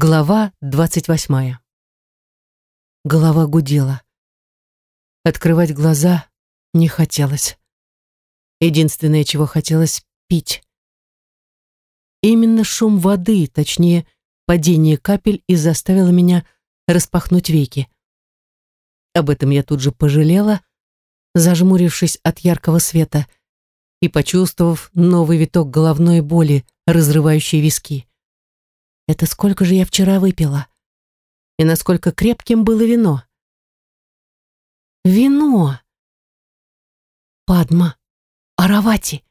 Глава двадцать восьмая. Голова гудела. Открывать глаза не хотелось. Единственное, чего хотелось — пить. Именно шум воды, точнее, падение капель, и заставило меня распахнуть веки. Об этом я тут же пожалела, зажмурившись от яркого света и почувствовав новый виток головной боли, разрывающий виски. Это сколько же я вчера выпила? И насколько крепким было вино? Вино! Падма, Аравати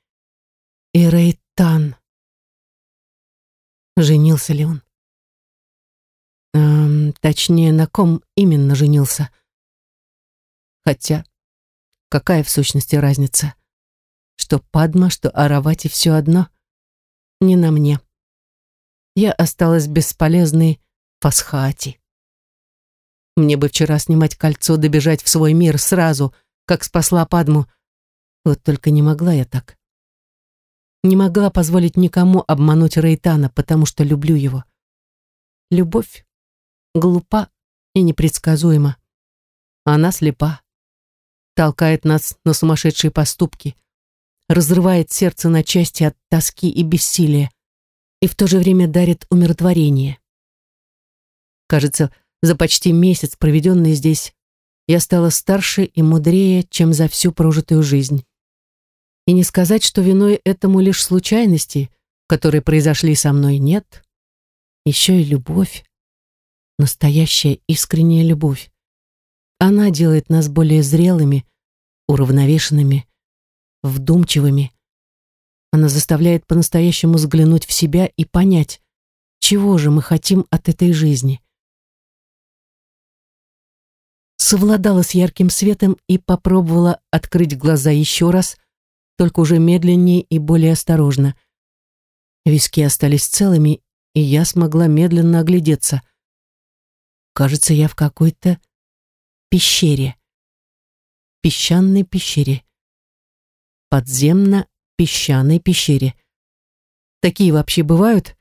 и Рейтан. Женился ли он? Эм, точнее, на ком именно женился? Хотя, какая в сущности разница? Что Падма, что Аравати все одно? Не на мне я осталась бесполезной Фасхати. Мне бы вчера снимать кольцо, добежать в свой мир сразу, как спасла Падму. Вот только не могла я так. Не могла позволить никому обмануть Рейтана, потому что люблю его. Любовь глупа и непредсказуема. Она слепа. Толкает нас на сумасшедшие поступки. Разрывает сердце на части от тоски и бессилия и в то же время дарит умиротворение. Кажется, за почти месяц, проведенный здесь, я стала старше и мудрее, чем за всю прожитую жизнь. И не сказать, что виной этому лишь случайности, которые произошли со мной, нет. Еще и любовь. Настоящая искренняя любовь. Она делает нас более зрелыми, уравновешенными, вдумчивыми, она заставляет по-настоящему взглянуть в себя и понять, чего же мы хотим от этой жизни. Совладала с ярким светом и попробовала открыть глаза еще раз, только уже медленнее и более осторожно. Виски остались целыми, и я смогла медленно оглядеться. Кажется, я в какой-то пещере. Песчаной пещере. Подземно песчаной пещере. Такие вообще бывают?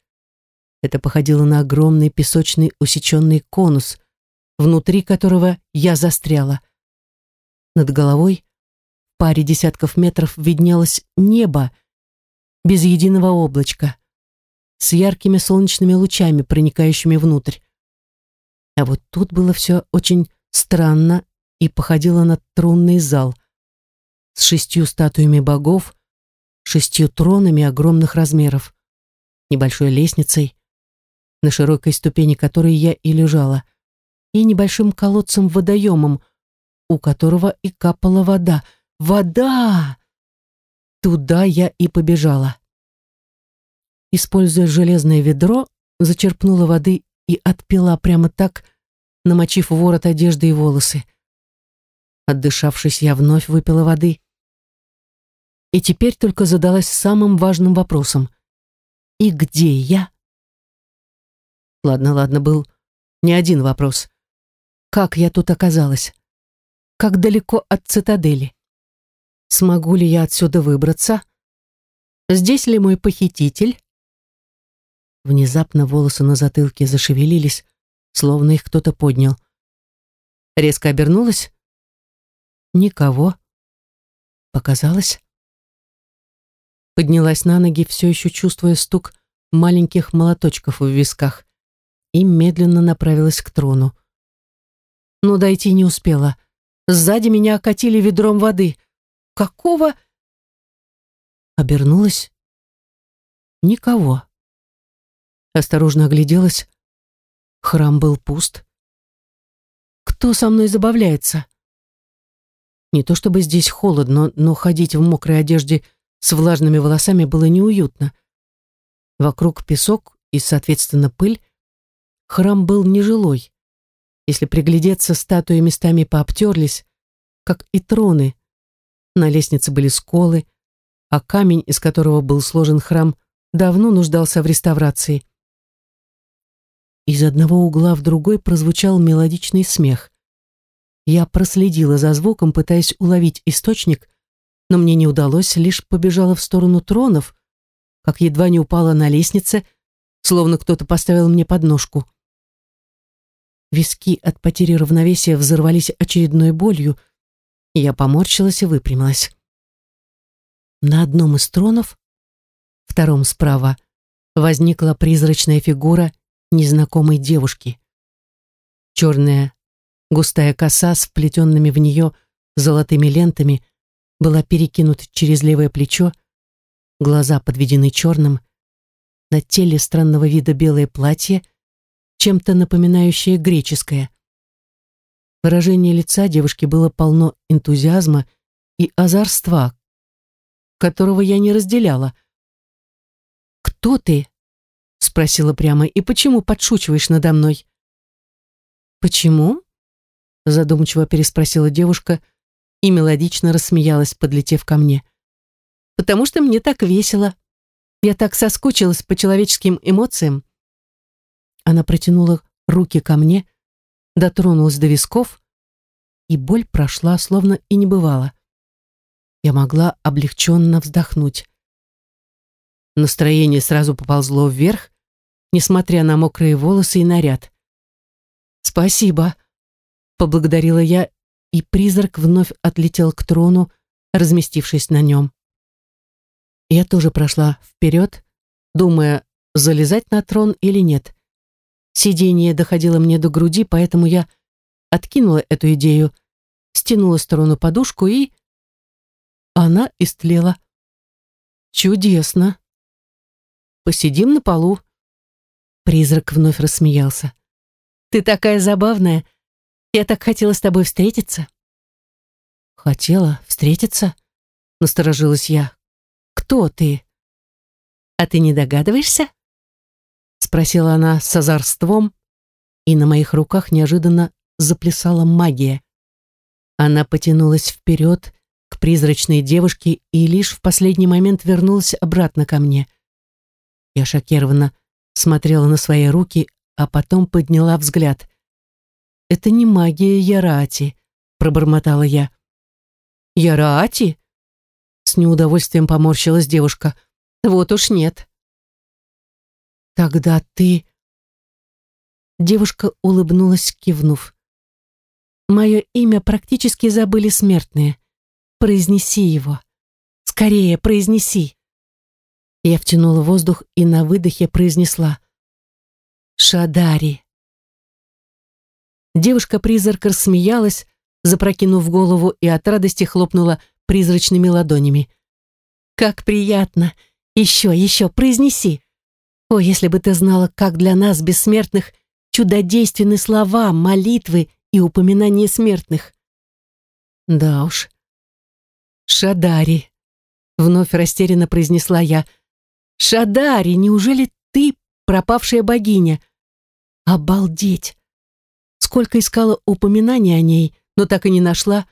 Это походило на огромный песочный усеченный конус, внутри которого я застряла. Над головой, в паре десятков метров, виднелось небо без единого облачка, с яркими солнечными лучами, проникающими внутрь. А вот тут было все очень странно и походило на тронный зал с шестью статуями богов, шестью тронами огромных размеров, небольшой лестницей, на широкой ступени которой я и лежала, и небольшим колодцем-водоемом, у которого и капала вода. Вода! Туда я и побежала. Используя железное ведро, зачерпнула воды и отпила прямо так, намочив ворот одежды и волосы. Отдышавшись, я вновь выпила воды и теперь только задалась самым важным вопросом. И где я? Ладно, ладно, был не один вопрос. Как я тут оказалась? Как далеко от цитадели? Смогу ли я отсюда выбраться? Здесь ли мой похититель? Внезапно волосы на затылке зашевелились, словно их кто-то поднял. Резко обернулась. Никого. Показалось поднялась на ноги, все еще чувствуя стук маленьких молоточков в висках, и медленно направилась к трону. Но дойти не успела. Сзади меня окатили ведром воды. Какого? Обернулась. Никого. Осторожно огляделась. Храм был пуст. Кто со мной забавляется? Не то чтобы здесь холодно, но ходить в мокрой одежде – с влажными волосами было неуютно. Вокруг песок и, соответственно, пыль. Храм был нежилой. Если приглядеться, статуи местами пообтерлись, как и троны. На лестнице были сколы, а камень, из которого был сложен храм, давно нуждался в реставрации. Из одного угла в другой прозвучал мелодичный смех. Я проследила за звуком, пытаясь уловить источник, но мне не удалось, лишь побежала в сторону тронов, как едва не упала на лестнице, словно кто-то поставил мне подножку. Виски от потери равновесия взорвались очередной болью, и я поморщилась и выпрямилась. На одном из тронов, втором справа, возникла призрачная фигура незнакомой девушки. Черная густая коса с вплетенными в нее золотыми лентами была перекинута через левое плечо, глаза подведены черным, на теле странного вида белое платье, чем-то напоминающее греческое. Выражение лица девушки было полно энтузиазма и озорства, которого я не разделяла. «Кто ты?» — спросила прямо. «И почему подшучиваешь надо мной?» «Почему?» — задумчиво переспросила девушка и мелодично рассмеялась, подлетев ко мне. «Потому что мне так весело. Я так соскучилась по человеческим эмоциям». Она протянула руки ко мне, дотронулась до висков, и боль прошла, словно и не бывало. Я могла облегченно вздохнуть. Настроение сразу поползло вверх, несмотря на мокрые волосы и наряд. «Спасибо», — поблагодарила я, и призрак вновь отлетел к трону, разместившись на нем. Я тоже прошла вперед, думая, залезать на трон или нет. Сидение доходило мне до груди, поэтому я откинула эту идею, стянула с трона подушку и... Она истлела. Чудесно. Посидим на полу. Призрак вновь рассмеялся. Ты такая забавная. Я так хотела с тобой встретиться. Хотела встретиться? Насторожилась я. Кто ты? А ты не догадываешься? Спросила она с озорством, и на моих руках неожиданно заплясала магия. Она потянулась вперед, к призрачной девушке и лишь в последний момент вернулась обратно ко мне. Я шокированно смотрела на свои руки, а потом подняла взгляд. «Это не магия Ярати», — пробормотала я. «Ярати?» С неудовольствием поморщилась девушка. «Вот уж нет». «Тогда ты...» Девушка улыбнулась, кивнув. «Мое имя практически забыли смертные. Произнеси его. Скорее, произнеси. Я втянула воздух и на выдохе произнесла. Шадари. Девушка-призрак рассмеялась, запрокинув голову и от радости хлопнула призрачными ладонями. «Как приятно! Еще, еще, произнеси! О, если бы ты знала, как для нас, бессмертных, чудодейственны слова, молитвы и упоминания смертных!» Да уж, «Шадари!» — вновь растерянно произнесла я. «Шадари, неужели ты пропавшая богиня?» «Обалдеть!» Сколько искала упоминаний о ней, но так и не нашла,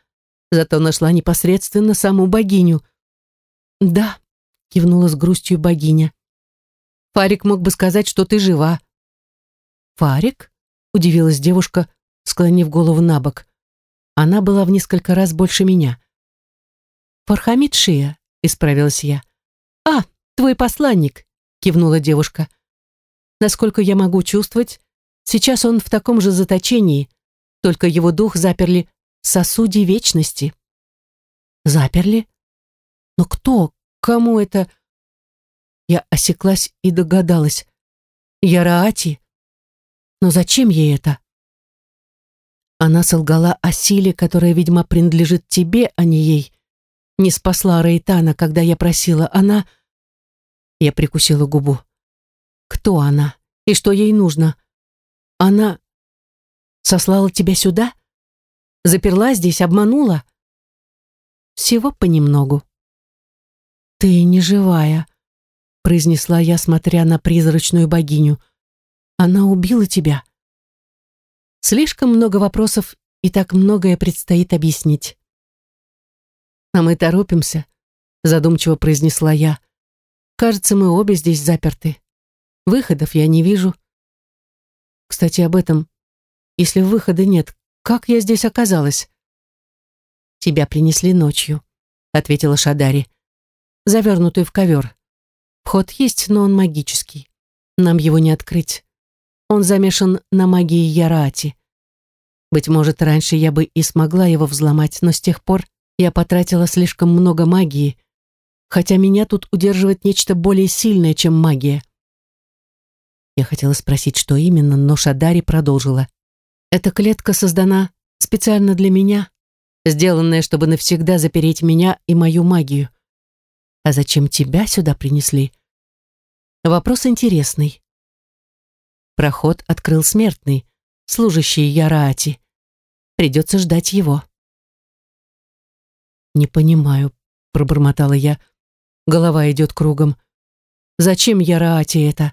зато нашла непосредственно саму богиню. «Да», — кивнула с грустью богиня. «Фарик мог бы сказать, что ты жива». «Фарик?» — удивилась девушка, склонив голову на бок. Она была в несколько раз больше меня. «Фархамид Шия», — исправилась я. «А, твой посланник», — кивнула девушка. «Насколько я могу чувствовать, сейчас он в таком же заточении, только его дух заперли в сосуде вечности». «Заперли? Но кто? Кому это?» Я осеклась и догадалась. «Яраати? Но зачем ей это?» Она солгала о силе, которая, видимо, принадлежит тебе, а не ей не спасла Рейтана, когда я просила. Она... Я прикусила губу. Кто она? И что ей нужно? Она сослала тебя сюда? Заперла здесь, обманула? Всего понемногу. Ты не живая, произнесла я, смотря на призрачную богиню. Она убила тебя. Слишком много вопросов, и так многое предстоит объяснить. «А мы торопимся», — задумчиво произнесла я. «Кажется, мы обе здесь заперты. Выходов я не вижу. Кстати, об этом. Если выхода нет, как я здесь оказалась?» «Тебя принесли ночью», — ответила Шадари. «Завернутый в ковер. Вход есть, но он магический. Нам его не открыть. Он замешан на магии Яраати. Быть может, раньше я бы и смогла его взломать, но с тех пор я потратила слишком много магии, хотя меня тут удерживает нечто более сильное, чем магия. Я хотела спросить, что именно, но Шадари продолжила. Эта клетка создана специально для меня, сделанная, чтобы навсегда запереть меня и мою магию. А зачем тебя сюда принесли? Вопрос интересный. Проход открыл смертный, служащий Яраати. Придется ждать его. «Не понимаю», — пробормотала я. Голова идет кругом. «Зачем Яраати это?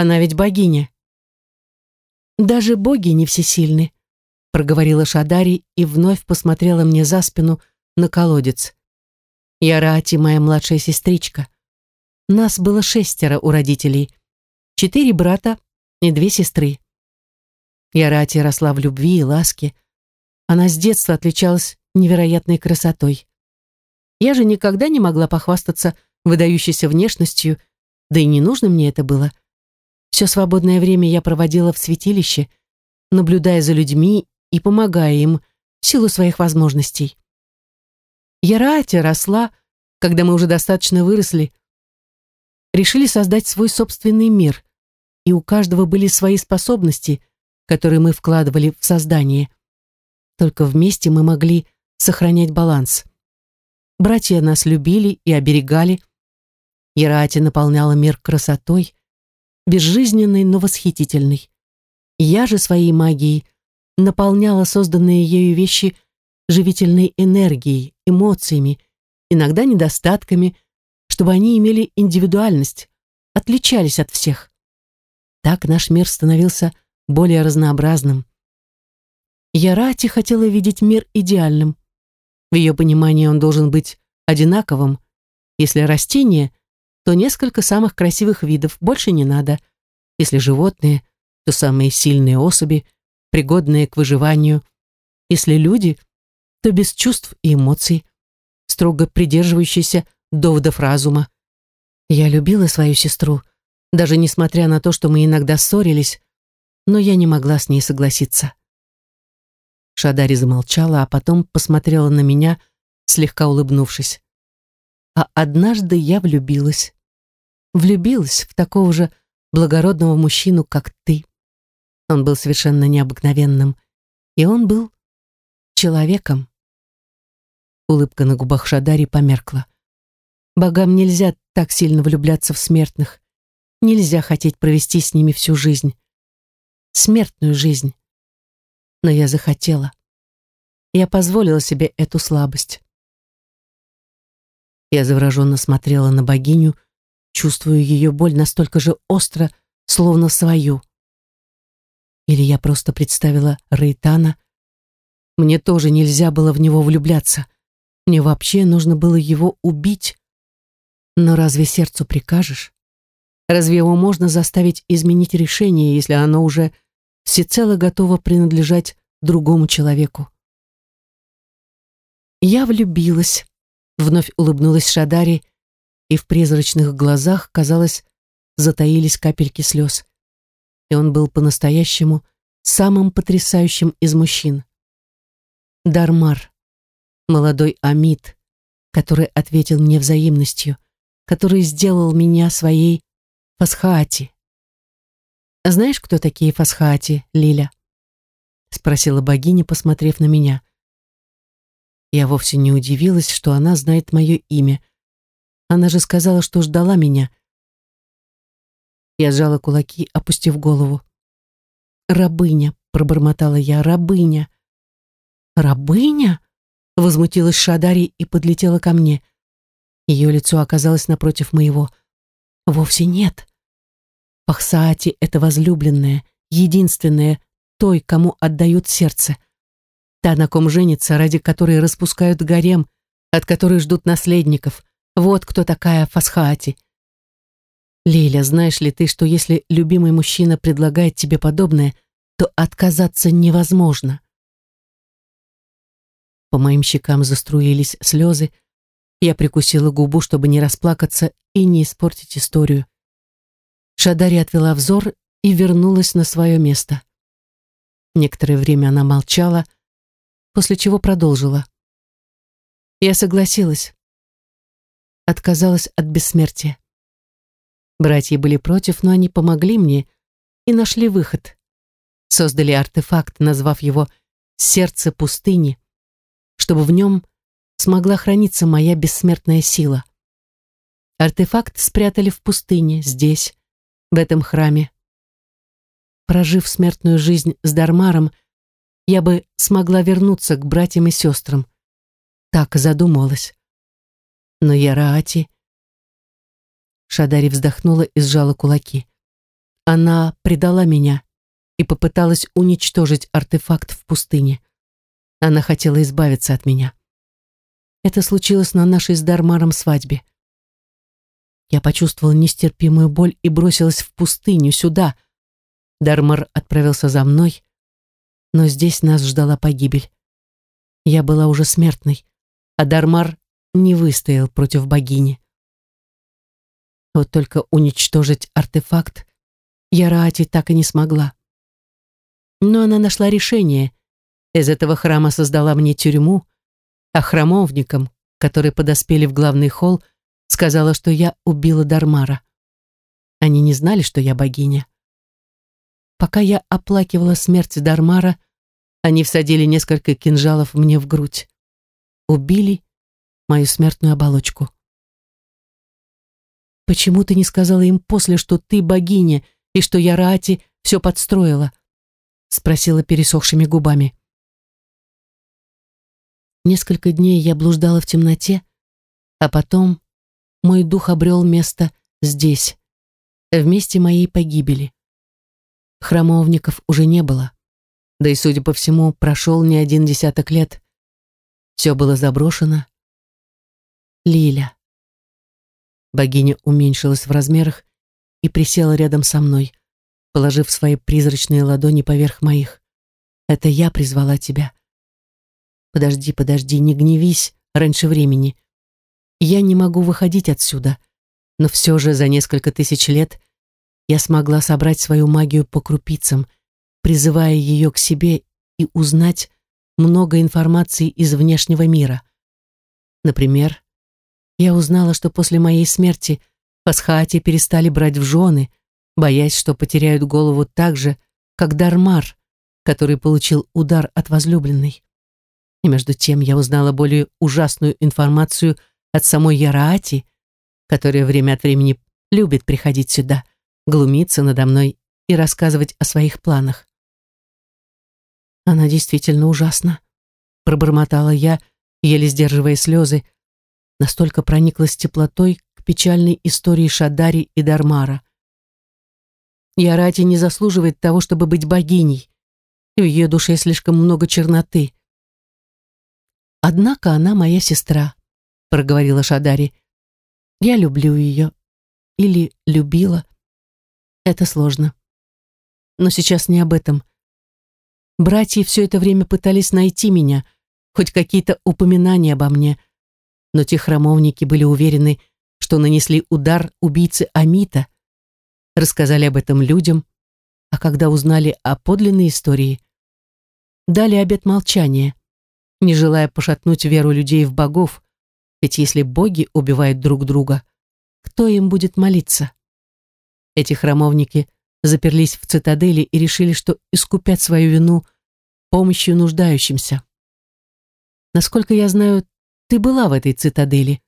Она ведь богиня». «Даже боги не всесильны», — проговорила Шадари и вновь посмотрела мне за спину на колодец. Яраати моя младшая сестричка. Нас было шестеро у родителей. Четыре брата и две сестры. Ярати росла в любви и ласке. Она с детства отличалась невероятной красотой. Я же никогда не могла похвастаться выдающейся внешностью, да и не нужно мне это было. Все свободное время я проводила в святилище, наблюдая за людьми и помогая им в силу своих возможностей. Ярати росла, когда мы уже достаточно выросли, решили создать свой собственный мир, и у каждого были свои способности, которые мы вкладывали в создание. Только вместе мы могли сохранять баланс. Братья нас любили и оберегали. Ярати наполняла мир красотой, безжизненной, но восхитительной. Я же своей магией наполняла созданные ею вещи живительной энергией, эмоциями, иногда недостатками, чтобы они имели индивидуальность, отличались от всех. Так наш мир становился более разнообразным. Ярати хотела видеть мир идеальным. В ее понимании он должен быть одинаковым. Если растения, то несколько самых красивых видов, больше не надо. Если животные, то самые сильные особи, пригодные к выживанию. Если люди, то без чувств и эмоций, строго придерживающиеся доводов разума. Я любила свою сестру, даже несмотря на то, что мы иногда ссорились, но я не могла с ней согласиться. Шадари замолчала, а потом посмотрела на меня, слегка улыбнувшись. А однажды я влюбилась. Влюбилась в такого же благородного мужчину, как ты. Он был совершенно необыкновенным, и он был человеком. Улыбка на губах Шадари померкла. Богам нельзя так сильно влюбляться в смертных. Нельзя хотеть провести с ними всю жизнь. Смертную жизнь. Но я захотела. Я позволила себе эту слабость. Я завороженно смотрела на богиню, чувствуя ее боль настолько же остро, словно свою. Или я просто представила Рейтана. Мне тоже нельзя было в него влюбляться. Мне вообще нужно было его убить. Но разве сердцу прикажешь? Разве его можно заставить изменить решение, если оно уже всецело готово принадлежать другому человеку? Я влюбилась, вновь улыбнулась Шадари, и в призрачных глазах, казалось, затаились капельки слез. И он был по-настоящему самым потрясающим из мужчин. Дармар молодой Амид, который ответил мне взаимностью, который сделал меня своей Фасхаати. «Знаешь, кто такие Фасхаати, Лиля?» спросила богиня, посмотрев на меня. Я вовсе не удивилась, что она знает мое имя. Она же сказала, что ждала меня. Я сжала кулаки, опустив голову. «Рабыня», — пробормотала я, — «рабыня». «Рабыня?» Возмутилась Шадари и подлетела ко мне. Ее лицо оказалось напротив моего. Вовсе нет. Пахсаати — это возлюбленная, единственная, той, кому отдают сердце. Та, на ком женится, ради которой распускают гарем, от которой ждут наследников. Вот кто такая Фасхаати. Лиля, знаешь ли ты, что если любимый мужчина предлагает тебе подобное, то отказаться невозможно. По моим щекам заструились слезы. Я прикусила губу, чтобы не расплакаться и не испортить историю. Шадари отвела взор и вернулась на свое место. Некоторое время она молчала, после чего продолжила. Я согласилась. Отказалась от бессмертия. Братья были против, но они помогли мне и нашли выход. Создали артефакт, назвав его «Сердце пустыни», чтобы в нем смогла храниться моя бессмертная сила. Артефакт спрятали в пустыне, здесь, в этом храме. Прожив смертную жизнь с Дармаром, я бы смогла вернуться к братьям и сестрам. Так задумывалась. Но я Раати... Шадари вздохнула и сжала кулаки. Она предала меня и попыталась уничтожить артефакт в пустыне. Она хотела избавиться от меня. Это случилось на нашей с Дармаром свадьбе. Я почувствовала нестерпимую боль и бросилась в пустыню, сюда. Дармар отправился за мной, но здесь нас ждала погибель. Я была уже смертной, а Дармар не выстоял против богини. Вот только уничтожить артефакт Яраати так и не смогла. Но она нашла решение. Из этого храма создала мне тюрьму, а храмовникам, которые подоспели в главный холл, сказала, что я убила Дармара. Они не знали, что я богиня. Пока я оплакивала смерть Дармара, они всадили несколько кинжалов мне в грудь. Убили мою смертную оболочку. «Почему ты не сказала им после, что ты богиня и что я Раати все подстроила?» спросила пересохшими губами. Несколько дней я блуждала в темноте, а потом мой дух обрел место здесь, в месте моей погибели. Храмовников уже не было, да и, судя по всему, прошел не один десяток лет. Все было заброшено. Лиля. Богиня уменьшилась в размерах и присела рядом со мной, положив свои призрачные ладони поверх моих. «Это я призвала тебя. Подожди, подожди, не гневись раньше времени. Я не могу выходить отсюда, но все же за несколько тысяч лет я смогла собрать свою магию по крупицам, призывая ее к себе и узнать много информации из внешнего мира. Например, я узнала, что после моей смерти пасхаати перестали брать в жены, боясь, что потеряют голову так же, как Дармар, который получил удар от возлюбленной. И между тем я узнала более ужасную информацию от самой Яраати, которая время от времени любит приходить сюда, глумиться надо мной и рассказывать о своих планах. Она действительно ужасна, пробормотала я, еле сдерживая слезы, настолько прониклась теплотой к печальной истории Шадари и Дармара. Ярати не заслуживает того, чтобы быть богиней. В ее душе слишком много черноты. Однако она моя сестра, проговорила Шадари. Я люблю ее. Или любила. Это сложно. Но сейчас не об этом. Братья все это время пытались найти меня, хоть какие-то упоминания обо мне, но те храмовники были уверены, что нанесли удар убийце Амита, рассказали об этом людям, а когда узнали о подлинной истории, дали обет молчания, не желая пошатнуть веру людей в богов, ведь если боги убивают друг друга, кто им будет молиться? Эти храмовники заперлись в цитадели и решили, что искупят свою вину помощью нуждающимся. Насколько я знаю, ты была в этой цитадели,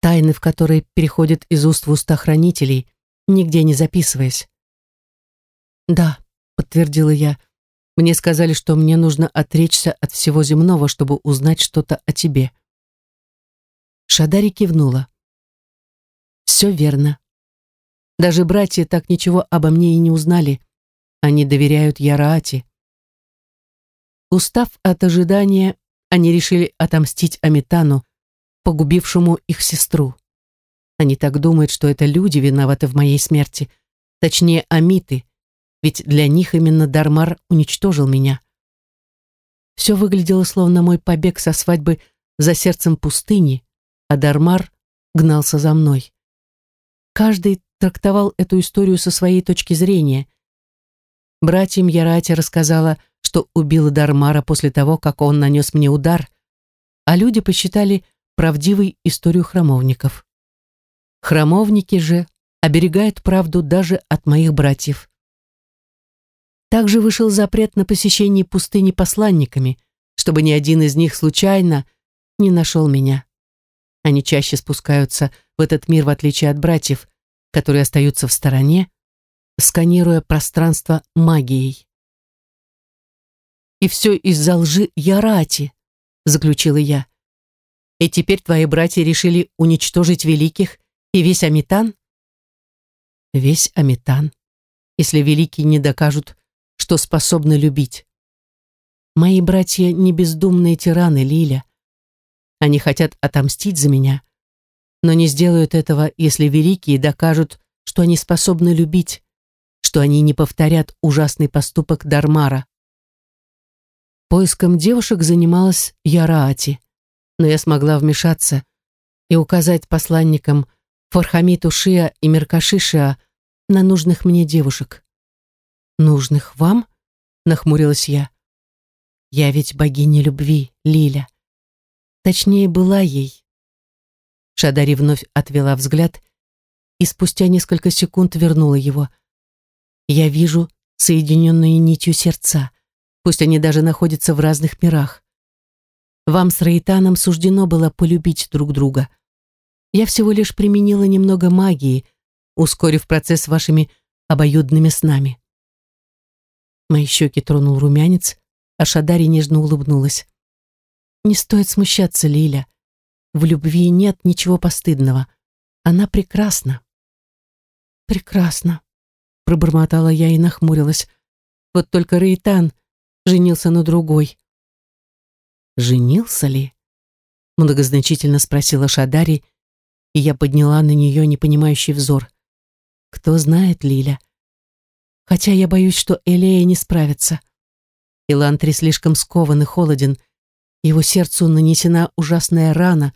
тайны в которой переходят из уст в уста хранителей, нигде не записываясь. «Да», — подтвердила я, — «мне сказали, что мне нужно отречься от всего земного, чтобы узнать что-то о тебе». Шадари кивнула. «Все верно. Даже братья так ничего обо мне и не узнали. Они доверяют Яраате». Устав от ожидания, они решили отомстить Амитану, погубившему их сестру. Они так думают, что это люди виноваты в моей смерти, точнее, амиты, ведь для них именно Дармар уничтожил меня. Все выглядело словно мой побег со свадьбы за сердцем пустыни, а Дармар гнался за мной. Каждый трактовал эту историю со своей точки зрения. Братьям Ярати рассказала, что убила Дармара после того, как он нанес мне удар, а люди посчитали правдивой историю храмовников. Храмовники же оберегают правду даже от моих братьев. Также вышел запрет на посещение пустыни посланниками, чтобы ни один из них случайно не нашел меня. Они чаще спускаются в этот мир, в отличие от братьев, которые остаются в стороне, сканируя пространство магией. «И все из-за лжи Ярати», — заключила я. «И теперь твои братья решили уничтожить великих и весь Амитан?» «Весь Амитан, если великие не докажут, что способны любить. Мои братья не бездумные тираны, Лиля. Они хотят отомстить за меня, но не сделают этого, если великие докажут, что они способны любить, что они не повторят ужасный поступок Дармара. Поиском девушек занималась Яраати, но я смогла вмешаться и указать посланникам Фархамиту Шиа и Меркаши Шиа на нужных мне девушек. «Нужных вам?» — нахмурилась я. «Я ведь богиня любви, Лиля. Точнее, была ей». Шадари вновь отвела взгляд и спустя несколько секунд вернула его. «Я вижу соединенные нитью сердца пусть они даже находятся в разных мирах. Вам с Рейтаном суждено было полюбить друг друга. Я всего лишь применила немного магии, ускорив процесс вашими обоюдными снами. Мои щеки тронул румянец, а Шадари нежно улыбнулась. Не стоит смущаться, Лиля. В любви нет ничего постыдного. Она прекрасна. Прекрасно, пробормотала я и нахмурилась. Вот только Рейтан женился на другой. «Женился ли?» Многозначительно спросила Шадари, и я подняла на нее непонимающий взор. «Кто знает, Лиля? Хотя я боюсь, что Элея не справится. Илантри слишком скован и холоден, его сердцу нанесена ужасная рана,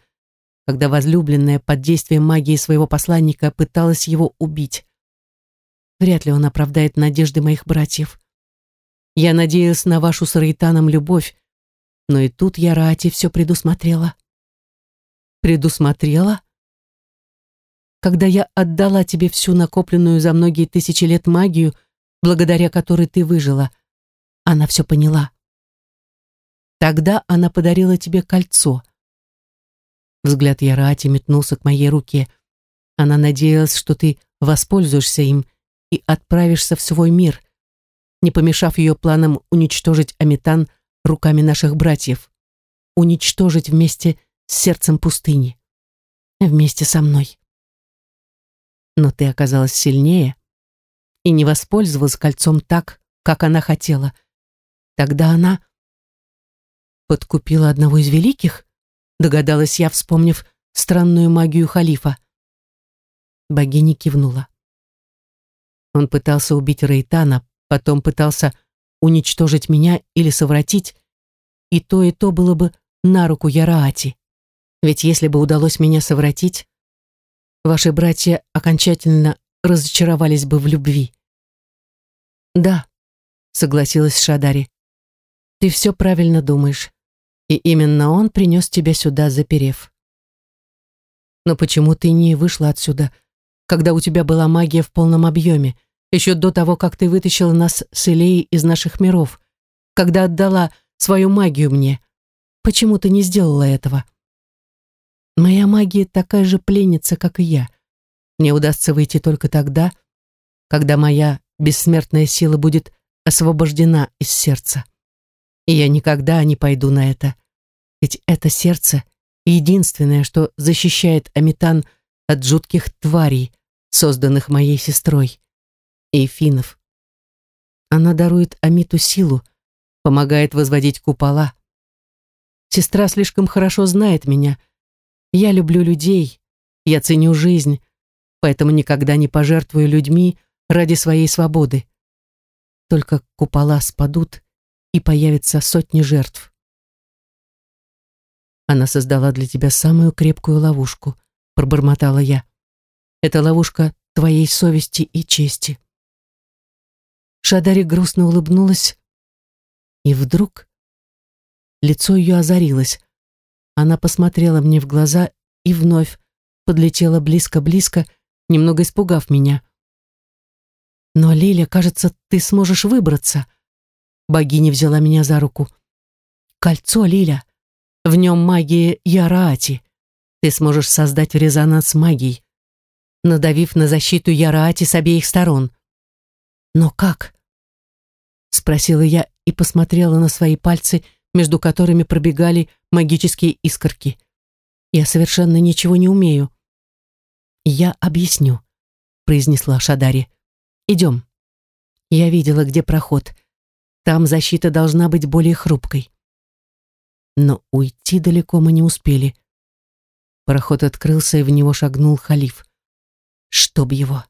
когда возлюбленная под действием магии своего посланника пыталась его убить. Вряд ли он оправдает надежды моих братьев. Я надеялась на вашу с Рейтаном любовь, но и тут я Рати все предусмотрела. Предусмотрела? Когда я отдала тебе всю накопленную за многие тысячи лет магию, благодаря которой ты выжила, она все поняла. Тогда она подарила тебе кольцо. Взгляд Ярати метнулся к моей руке. Она надеялась, что ты воспользуешься им и отправишься в свой мир, не помешав ее планам уничтожить Аметан руками наших братьев, уничтожить вместе с сердцем пустыни, вместе со мной. Но ты оказалась сильнее и не воспользовалась кольцом так, как она хотела. Тогда она подкупила одного из великих, догадалась я, вспомнив странную магию халифа. Богиня кивнула. Он пытался убить Рейтана, потом пытался уничтожить меня или совратить, и то, и то было бы на руку Яраати. Ведь если бы удалось меня совратить, ваши братья окончательно разочаровались бы в любви. Да, согласилась Шадари. Ты все правильно думаешь. И именно он принес тебя сюда, заперев. Но почему ты не вышла отсюда, когда у тебя была магия в полном объеме, еще до того, как ты вытащила нас с Илеей из наших миров, когда отдала свою магию мне. Почему ты не сделала этого? Моя магия такая же пленница, как и я. Мне удастся выйти только тогда, когда моя бессмертная сила будет освобождена из сердца. И я никогда не пойду на это. Ведь это сердце — единственное, что защищает Амитан от жутких тварей, созданных моей сестрой. Эйфинов. Она дарует Амиту силу, помогает возводить купола. Сестра слишком хорошо знает меня. Я люблю людей, я ценю жизнь, поэтому никогда не пожертвую людьми ради своей свободы. Только купола спадут, и появится сотни жертв. Она создала для тебя самую крепкую ловушку, пробормотала я. Это ловушка твоей совести и чести. Шадари грустно улыбнулась, И вдруг лицо ее озарилось. Она посмотрела мне в глаза и вновь подлетела близко-близко, немного испугав меня. «Но, Лиля, кажется, ты сможешь выбраться». Богиня взяла меня за руку. «Кольцо, Лиля. В нем магия Яраати. Ты сможешь создать резонанс магией, надавив на защиту Яраати с обеих сторон». «Но как?» Спросила я и посмотрела на свои пальцы, между которыми пробегали магические искорки. «Я совершенно ничего не умею». «Я объясню», — произнесла Шадари. «Идем». Я видела, где проход. Там защита должна быть более хрупкой. Но уйти далеко мы не успели. Проход открылся, и в него шагнул халиф. Чтоб его.